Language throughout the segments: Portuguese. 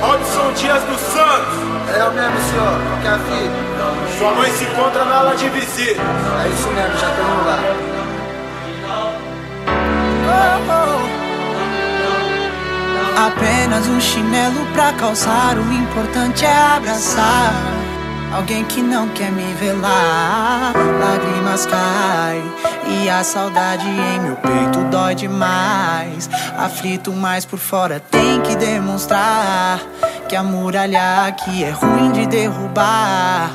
Robson Dias dos Santos, É o mesmo, senhor. Qual que é a fita? sua mãe se encontra na ala de visita. É isso mesmo, já estamos lá. Apenas um chinelo pra calçar, o importante é abraçar. Alguém que não quer me velar, lágrimas caem e a saudade em meu peito dói demais. Aflito, mas por fora tem que demonstrar que a muralha aqui é ruim de derrubar.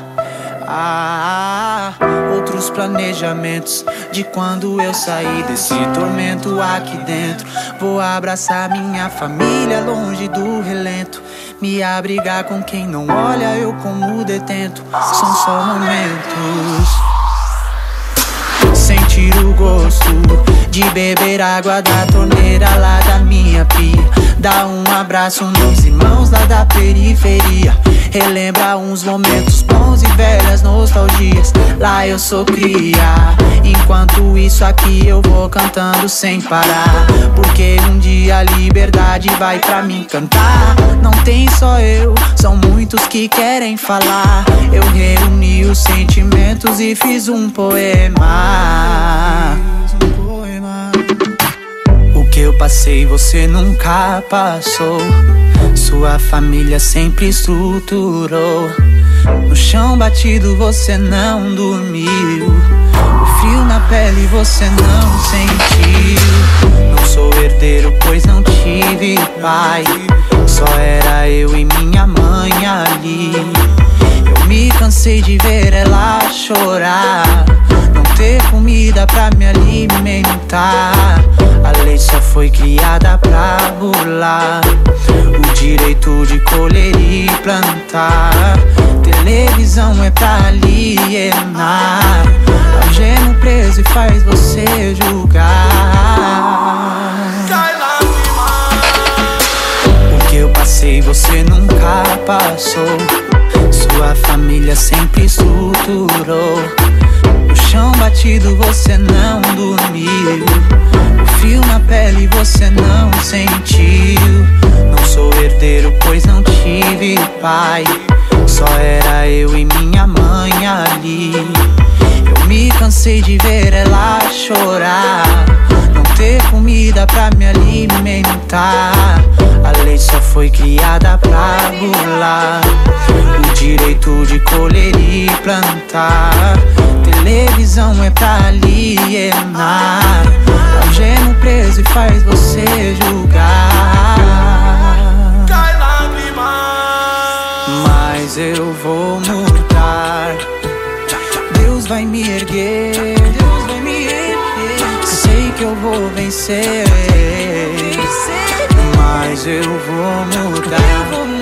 Ah, outros planejamentos de quando eu saí desse tormento aqui dentro. Vou abraçar minha família longe do relento. Me abrigar com quem não olha eu como detento. São só momentos. De beber água da torneira lá da minha pia. Dar um abraço nos irmãos lá da periferia. Relembra uns momentos bons e velhas nostalgias. Lá eu sou cria. Enquanto isso aqui eu vou cantando sem parar. Porque um dia a liberdade vai pra mim cantar. Não tem só eu, são muitos que querem falar. Eu reuni os sentimentos e fiz um poema. Eu passei você nunca passou. Sua família sempre estruturou. No chão batido você não dormiu. O frio na pele você não sentiu. Não sou herdeiro, pois não tive pai. Só era eu e minha mãe ali. Eu me cansei de ver ela chorar. Não ter comida pra me alimentar. Foi criada pra burlar o direito de colher e plantar. Televisão é pra alienar. Algema preso e faz você julgar. O que eu passei você nunca passou. Sua família sempre estruturou. No chão batido você não dormiu. O fio na pele você não sentiu. Não sou herdeiro, pois não tive pai. Só era eu e minha mãe ali. Eu me cansei de ver ela chorar. Não ter comida pra me alimentar. Foi criada pra burlar o direito de colher e plantar. Televisão é pra alienar. Algema preso e faz você julgar. Cai lágrimas. Mas eu vou mudar. Deus vai me erguer. Deus vai me erguer. Sei que eu vou vencer. Mas eu vou mudar. Eu vou.